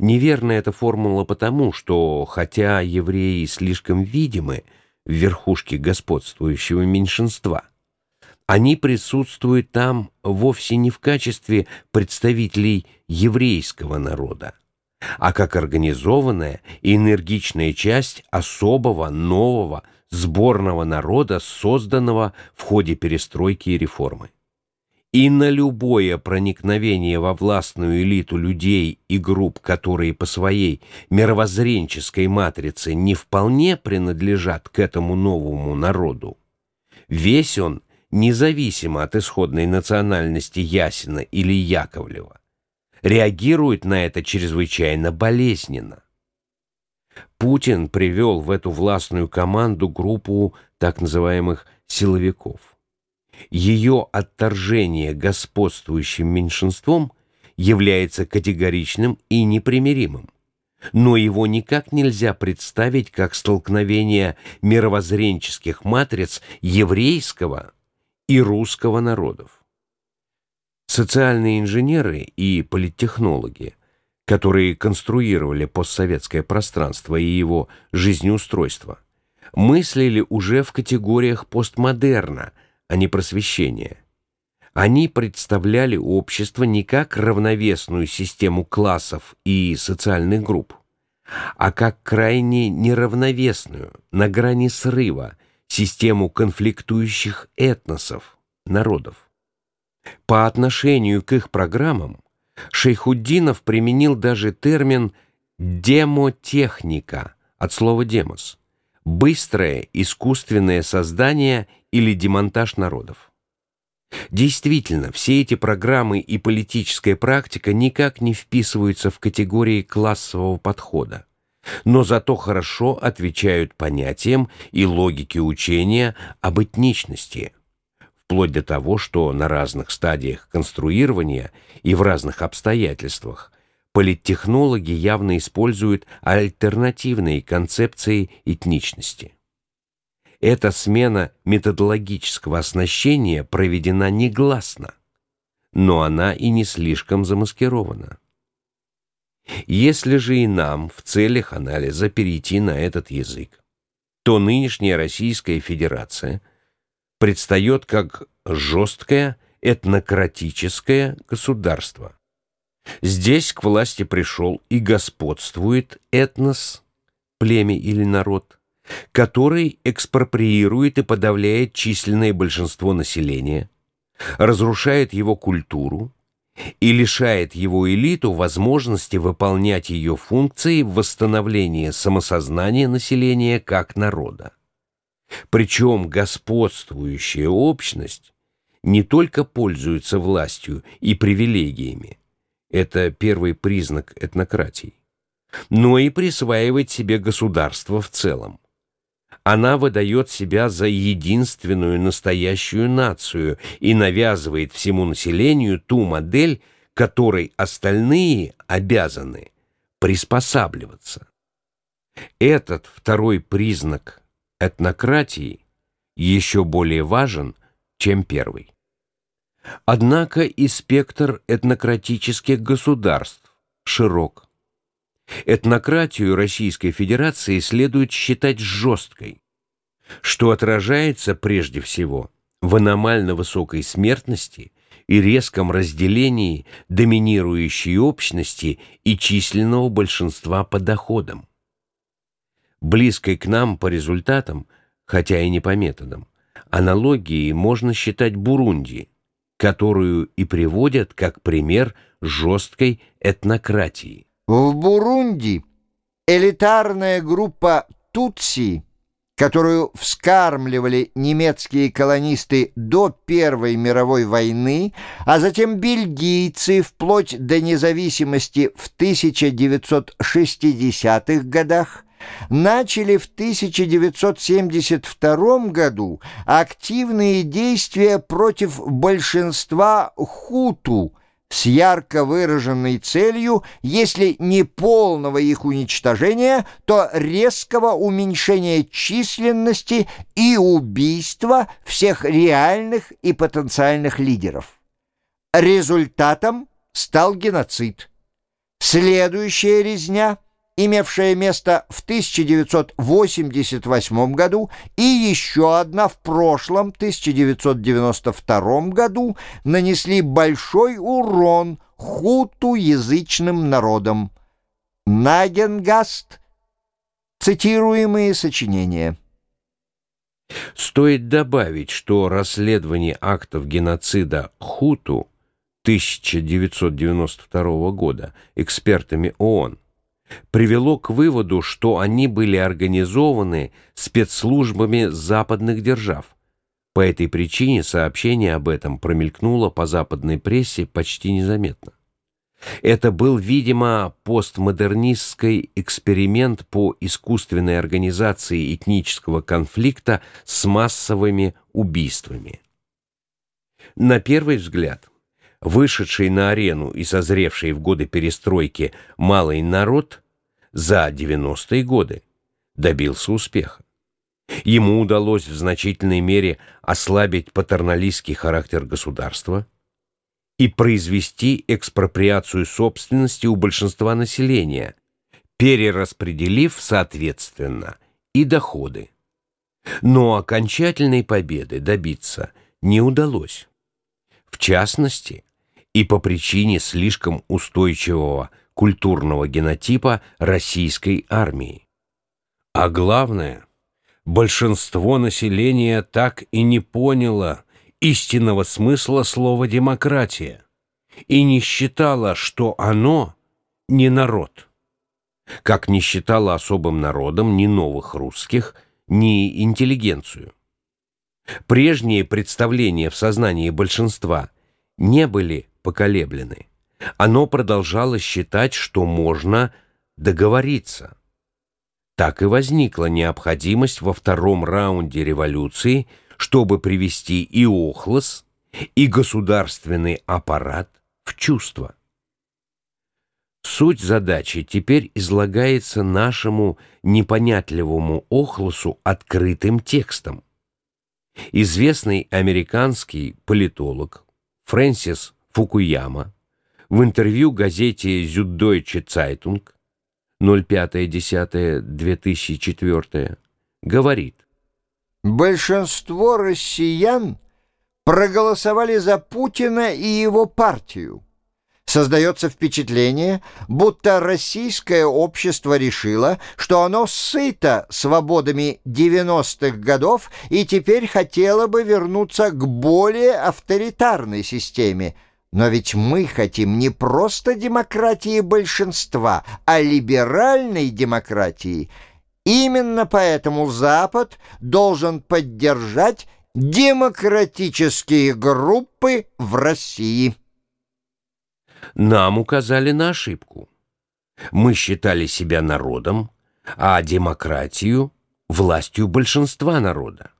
Неверна эта формула потому, что, хотя евреи слишком видимы в верхушке господствующего меньшинства, они присутствуют там вовсе не в качестве представителей еврейского народа, а как организованная и энергичная часть особого нового сборного народа, созданного в ходе перестройки и реформы. И на любое проникновение во властную элиту людей и групп, которые по своей мировоззренческой матрице не вполне принадлежат к этому новому народу, весь он, независимо от исходной национальности Ясина или Яковлева, реагирует на это чрезвычайно болезненно. Путин привел в эту властную команду группу так называемых «силовиков». Ее отторжение господствующим меньшинством является категоричным и непримиримым, но его никак нельзя представить как столкновение мировоззренческих матриц еврейского и русского народов. Социальные инженеры и политтехнологи, которые конструировали постсоветское пространство и его жизнеустройство, мыслили уже в категориях постмодерна, а не просвещения. Они представляли общество не как равновесную систему классов и социальных групп, а как крайне неравновесную, на грани срыва, систему конфликтующих этносов, народов. По отношению к их программам Шейхуддинов применил даже термин «демотехника» от слова «демос» — быстрое искусственное создание или демонтаж народов. Действительно, все эти программы и политическая практика никак не вписываются в категории классового подхода, но зато хорошо отвечают понятиям и логике учения об этничности – вплоть до того, что на разных стадиях конструирования и в разных обстоятельствах политтехнологи явно используют альтернативные концепции этничности. Эта смена методологического оснащения проведена негласно, но она и не слишком замаскирована. Если же и нам в целях анализа перейти на этот язык, то нынешняя Российская Федерация – предстает как жесткое этнократическое государство. Здесь к власти пришел и господствует этнос, племя или народ, который экспроприирует и подавляет численное большинство населения, разрушает его культуру и лишает его элиту возможности выполнять ее функции восстановления самосознания населения как народа. Причем господствующая общность не только пользуется властью и привилегиями, это первый признак этнократии, но и присваивает себе государство в целом. Она выдает себя за единственную настоящую нацию и навязывает всему населению ту модель, которой остальные обязаны приспосабливаться. Этот второй признак этнократии еще более важен, чем первый. Однако и спектр этнократических государств широк. Этнократию Российской Федерации следует считать жесткой, что отражается прежде всего в аномально высокой смертности и резком разделении доминирующей общности и численного большинства по доходам близкой к нам по результатам, хотя и не по методам. Аналогией можно считать Бурунди, которую и приводят как пример жесткой этнократии. В Бурунди элитарная группа Тутси, которую вскармливали немецкие колонисты до Первой мировой войны, а затем бельгийцы вплоть до независимости в 1960-х годах, начали в 1972 году активные действия против большинства хуту с ярко выраженной целью, если не полного их уничтожения, то резкого уменьшения численности и убийства всех реальных и потенциальных лидеров. Результатом стал геноцид. Следующая резня, имевшая место в 1988 году и еще одна в прошлом 1992 году, нанесли большой урон хуту-язычным народам. Нагенгаст. Цитируемые сочинения. Стоит добавить, что расследование актов геноцида Хуту 1992 года экспертами ООН привело к выводу, что они были организованы спецслужбами западных держав. По этой причине сообщение об этом промелькнуло по западной прессе почти незаметно. Это был, видимо, постмодернистский эксперимент по искусственной организации этнического конфликта с массовыми убийствами. На первый взгляд, вышедший на арену и созревший в годы перестройки малый народ за 90-е годы добился успеха. Ему удалось в значительной мере ослабить патерналистский характер государства – и произвести экспроприацию собственности у большинства населения, перераспределив, соответственно, и доходы. Но окончательной победы добиться не удалось. В частности, и по причине слишком устойчивого культурного генотипа российской армии. А главное, большинство населения так и не поняло, истинного смысла слова «демократия» и не считала, что оно не народ. Как не считала особым народом ни новых русских, ни интеллигенцию. Прежние представления в сознании большинства не были поколеблены. Оно продолжало считать, что можно договориться. Так и возникла необходимость во втором раунде революции – чтобы привести и охлос, и государственный аппарат в чувство. Суть задачи теперь излагается нашему непонятливому охлосу открытым текстом. Известный американский политолог Фрэнсис Фукуяма в интервью газете «Зюддойче Цайтунг» 05.10.2004 говорит, Большинство россиян проголосовали за Путина и его партию. Создается впечатление, будто российское общество решило, что оно сыто свободами 90-х годов и теперь хотело бы вернуться к более авторитарной системе. Но ведь мы хотим не просто демократии большинства, а либеральной демократии – Именно поэтому Запад должен поддержать демократические группы в России. Нам указали на ошибку. Мы считали себя народом, а демократию – властью большинства народа.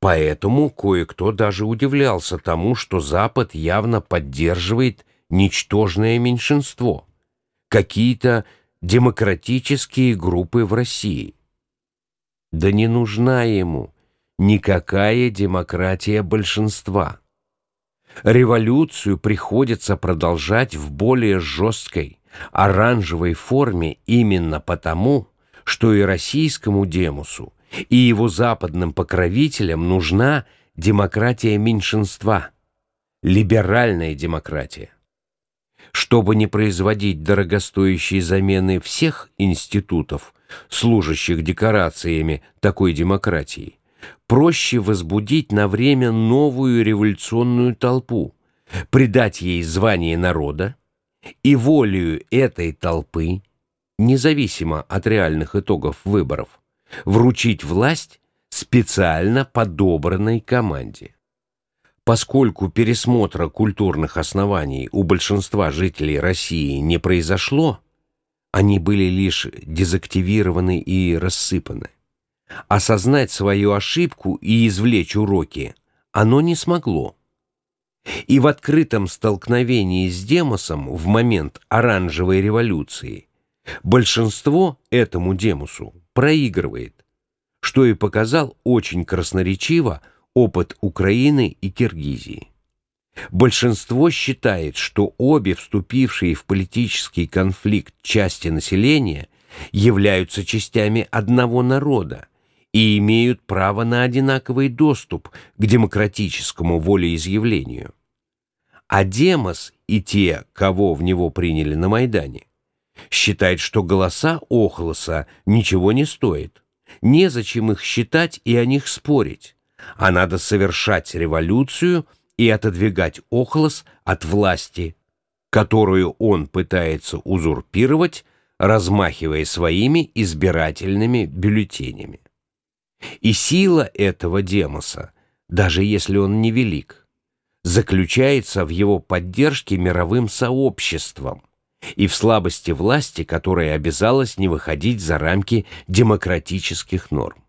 Поэтому кое-кто даже удивлялся тому, что Запад явно поддерживает ничтожное меньшинство, какие-то демократические группы в России. Да не нужна ему никакая демократия большинства. Революцию приходится продолжать в более жесткой, оранжевой форме именно потому, что и российскому демусу, и его западным покровителям нужна демократия меньшинства, либеральная демократия. Чтобы не производить дорогостоящие замены всех институтов, служащих декорациями такой демократии, проще возбудить на время новую революционную толпу, придать ей звание народа и волею этой толпы, независимо от реальных итогов выборов, вручить власть специально подобранной команде. Поскольку пересмотра культурных оснований у большинства жителей России не произошло, они были лишь дезактивированы и рассыпаны. Осознать свою ошибку и извлечь уроки оно не смогло. И в открытом столкновении с Демосом в момент оранжевой революции большинство этому Демусу проигрывает, что и показал очень красноречиво опыт Украины и Киргизии. Большинство считает, что обе вступившие в политический конфликт части населения являются частями одного народа и имеют право на одинаковый доступ к демократическому волеизъявлению. А Демос и те, кого в него приняли на Майдане, считают, что голоса Охлоса ничего не стоят. Незачем их считать и о них спорить, а надо совершать революцию и отодвигать Охлос от власти, которую он пытается узурпировать, размахивая своими избирательными бюллетенями. И сила этого демоса, даже если он невелик, заключается в его поддержке мировым сообществом и в слабости власти, которая обязалась не выходить за рамки демократических норм.